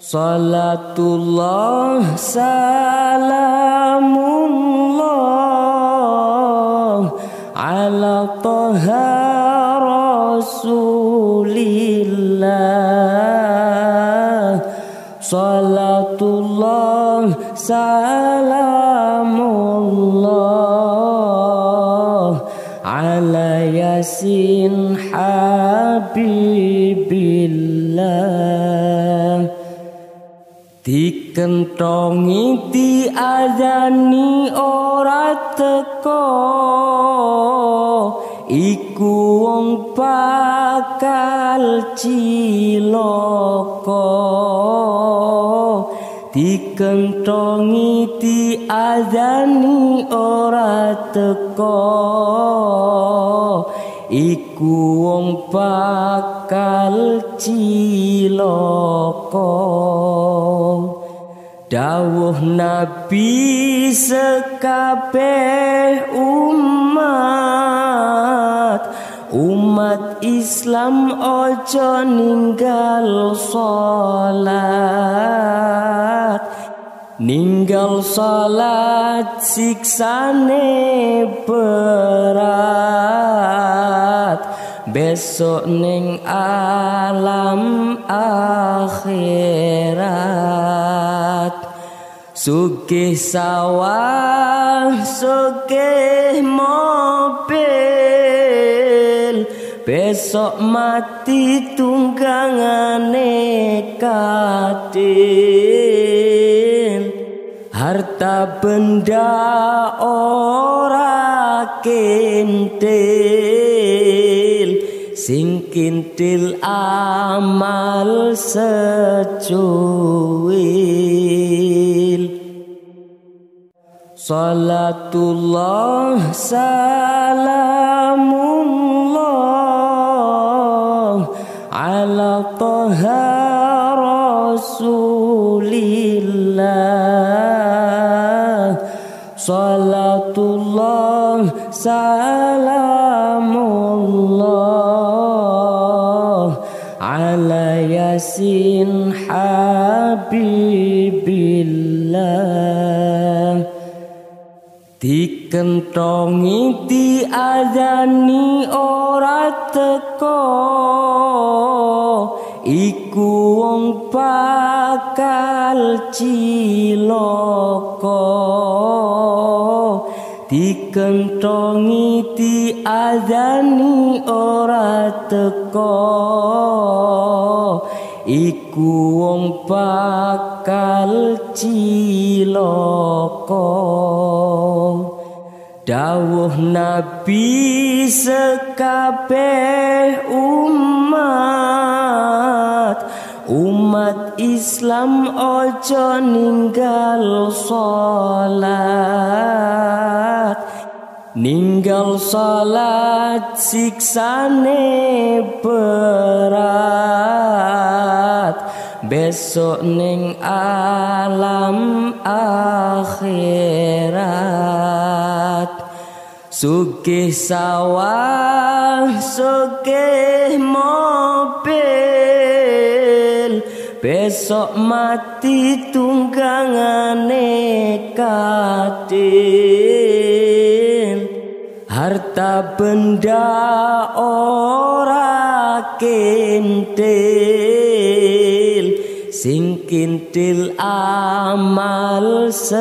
Salatullah salamullah ala toha rasulillah Salatullah salamullah ala yasin habibillah Dikentongi diadani ora teko. Iku wong bakal ciloko Dikentongi diadani ora teko. Iku wong bakal ciloko Dawuh Nabi sekabeh umat. Umat Islam ojo ninggal salat. Ninggal salat siksane berat. Besok ning alam akhirat Sugih sawah, sugih mobil. Besok mati tunggangane kadin Harta benda ora kentil Sing kintil amal secuil Salatullah salamullah ala toha rasulillah. Salatullah salamullah ala yasin habibillah Dikentongi diadani ora teko. Iku wong bakal ciloko Dikentongi diadani ora teko Iku wong bakal ciloko Dawuh Nabi sekabeh umat. Umat Islam ojo ninggal salat Ninggal salat siksane berat. Besok ning alam akhirat. Sugih sawah, sugih mobil. Besok mati tunggangane kadin Harta benda ora kintil Sing kintil amal secuil.